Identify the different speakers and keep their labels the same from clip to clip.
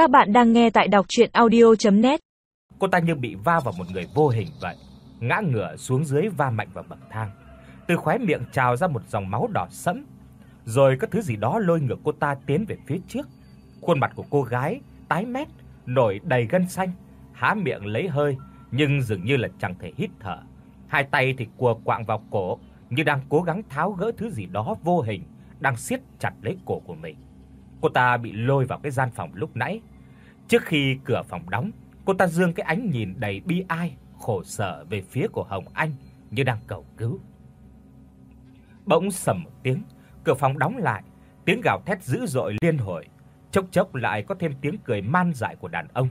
Speaker 1: Các bạn đang nghe tại đọc docchuyenaudio.net.
Speaker 2: Cô ta như bị va vào một người vô hình vậy, ngã ngửa xuống dưới va mạnh vào bậc thang. Từ khóe miệng trào ra một dòng máu đỏ sẫm, rồi có thứ gì đó lôi ngược cô ta tiến về phía trước. Khuôn mặt của cô gái tái mét, nổi đầy gân xanh, há miệng lấy hơi nhưng dường như là chẳng thể hít thở. Hai tay thì cùa quạng vào cổ, như đang cố gắng tháo gỡ thứ gì đó vô hình đang siết chặt lấy cổ của mình. Cô ta bị lôi vào cái gian phòng lúc nãy. Trước khi cửa phòng đóng, cô ta dương cái ánh nhìn đầy bi ai, khổ sở về phía của Hồng Anh như đang cầu cứu. Bỗng sầm một tiếng, cửa phòng đóng lại, tiếng gào thét dữ dội liên hồi, chốc chốc lại có thêm tiếng cười man dại của đàn ông.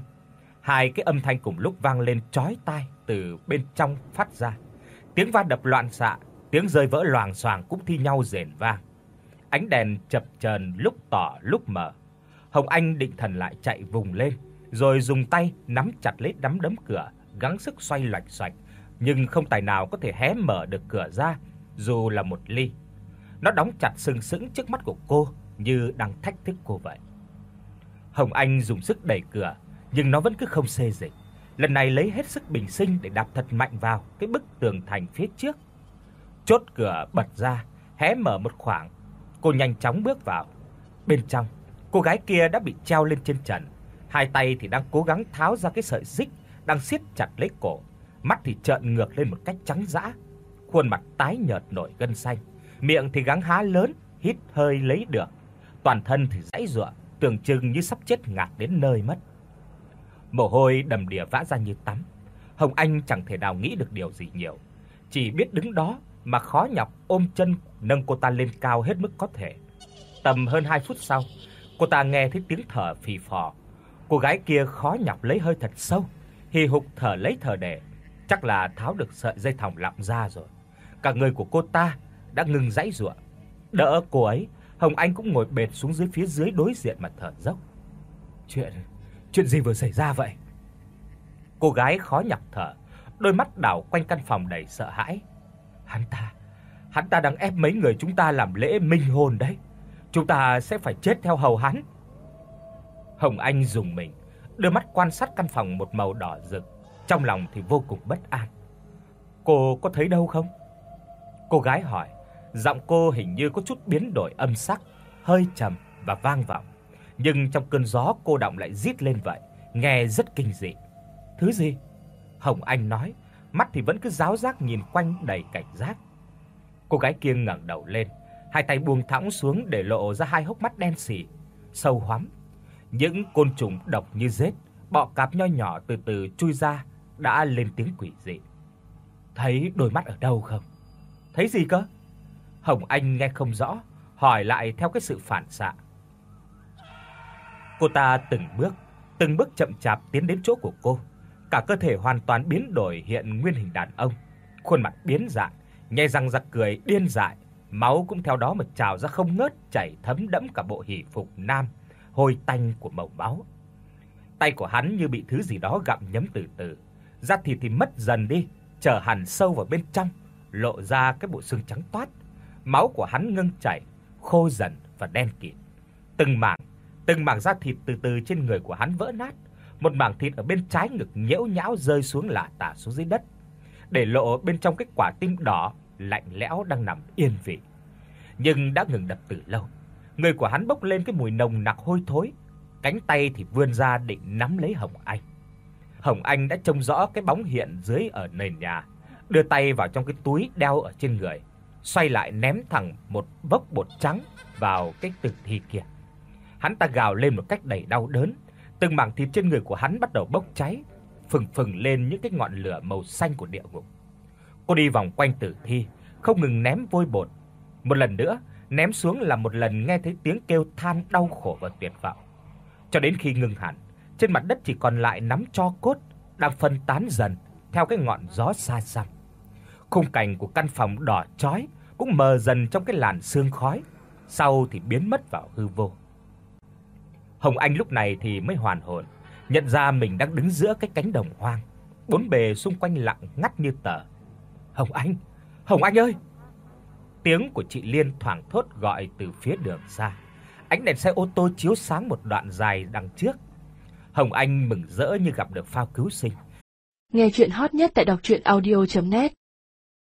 Speaker 2: Hai cái âm thanh cùng lúc vang lên chói tai từ bên trong phát ra. Tiếng va đập loạn xạ, tiếng rơi vỡ loàng xoàng cũng thi nhau rền vang. Ánh đèn chập chờn lúc tỏ lúc mờ. Hồng Anh định thần lại chạy vùng lên, rồi dùng tay nắm chặt lấy nắm đấm cửa, gắng sức xoay loạch xoạch, nhưng không tài nào có thể hé mở được cửa ra, dù là một ly. Nó đóng chặt sừng sững trước mắt của cô như đang thách thức cô vậy. Hồng Anh dùng sức đẩy cửa, nhưng nó vẫn cứ không xê dịch. Lần này lấy hết sức bình sinh để đạp thật mạnh vào cái bức tường thành phía trước. Chốt cửa bật ra, hé mở một khoảng. Cô nhanh chóng bước vào. Bên trong, cô gái kia đã bị treo lên trên trần, hai tay thì đang cố gắng tháo ra cái sợi xích đang siết chặt lấy cổ, mắt thì trợn ngược lên một cách trắng dã, khuôn mặt tái nhợt nổi gân xanh, miệng thì gắng há lớn hít hơi lấy được, toàn thân thì giãy giụa, tưởng chừng như sắp chết ngạt đến nơi mất. Mồ hôi đầm đìa vã ra như tắm. Hồng Anh chẳng thể nào nghĩ được điều gì nhiều, chỉ biết đứng đó mà khó nhọc ôm chân nâng cô ta lên cao hết mức có thể. Tầm hơn 2 phút sau, cô ta nghe thấy tiếng thở phì phò. Cô gái kia khó nhọc lấy hơi thật sâu, hì hục thở lấy thở để, chắc là tháo được sợi dây thòng lọng ra rồi. Cả người của cô ta đã ngừng giãy giụa. Đỡ cô ấy, Hồng Anh cũng ngồi bệt xuống dưới phía dưới đối diện mà thở dốc. Chuyện chuyện gì vừa xảy ra vậy? Cô gái khó nhọc thở, đôi mắt đảo quanh căn phòng đầy sợ hãi. Hắn ta, hắn ta đang ép mấy người chúng ta làm lễ minh hôn đấy. Chúng ta sẽ phải chết theo hầu hắn. Hồng Anh dùng mình, đưa mắt quan sát căn phòng một màu đỏ rực, trong lòng thì vô cùng bất an. Cô có thấy đâu không? Cô gái hỏi, giọng cô hình như có chút biến đổi âm sắc, hơi trầm và vang vọng, nhưng trong cơn gió cô động lại rít lên vậy, nghe rất kinh dị. Thứ gì? Hồng Anh nói, mắt thì vẫn cứ giáo giác nhìn quanh đầy cảnh giác. Cô gái kia ngẩng đầu lên, hai tay buông thõng xuống để lộ ra hai hốc mắt đen sì, sâu hoắm. Những côn trùng độc như rết, bọ cạp nho nhỏ từ từ chui ra, đã lên tiếng quỷ dị. Thấy đôi mắt ở đâu không? Thấy gì cơ? Hồng Anh nghe không rõ, hỏi lại theo cái sự phản xạ. Cô ta từng bước, từng bước chậm chạp tiến đến chỗ của cô, cả cơ thể hoàn toàn biến đổi hiện nguyên hình đàn ông, khuôn mặt biến dạng, nhai răng rắc cười điên dại, máu cũng theo đó mà trào ra không ngớt chảy thấm đẫm cả bộ hỉ phục nam, hôi tanh của màu máu. Tay của hắn như bị thứ gì đó gặm nhấm từ từ, da thịt thì mất dần đi, trở hẳn sâu vào bên trong, lộ ra cái bộ xương trắng toát. Máu của hắn ngưng chảy, khô dần và đen kịt. Từng mảng, từng mảng da thịt từ từ trên người của hắn vỡ nát, một mảng thịt ở bên trái ngực nhễu nhão rơi xuống lả tả xuống dưới đất, để lộ bên trong cái quả tim đỏ lạnh lẽo đang nằm yên vị. Nhưng đã ngừng đập từ lâu. Người của hắn bốc lên cái mùi nồng nặc hôi thối, cánh tay thì vươn ra định nắm lấy Hồng Anh. Hồng Anh đã trông rõ cái bóng hiện dưới ở nền nhà, đưa tay vào trong cái túi đeo ở trên người, xoay lại ném thẳng một vốc bột trắng vào cái tử thi kia. Hắn ta gào lên một cách đầy đau đớn, từng mảng thịt trên người của hắn bắt đầu bốc cháy, phừng phừng lên những cái ngọn lửa màu xanh của địa ngục. Cô đi vòng quanh tử thi, không ngừng ném vôi bột. Một lần nữa, ném xuống là một lần nghe thấy tiếng kêu than đau khổ và tuyệt vọng. Cho đến khi ngừng hẳn, trên mặt đất chỉ còn lại nắm tro cốt đang phân tán dần theo cái ngọn gió xa xăm. Khung cảnh của căn phòng đỏ chói cũng mờ dần trong cái làn sương khói, sau thì biến mất vào hư vô. Hồng Anh lúc này thì mới hoàn hồn, nhận ra mình đang đứng giữa cái cánh đồng hoang, bốn bề xung quanh lặng ngắt như tờ. "Hồng Anh, Hồng Anh ơi!" Tiếng của chị Liên thoảng thốt gọi từ phía đường xa. Ánh đèn xe ô tô chiếu sáng một đoạn dài đằng trước. Hồng Anh mừng rỡ như gặp được phao cứu sinh.
Speaker 3: Nghe truyện hot nhất tại doctruyenaudio.net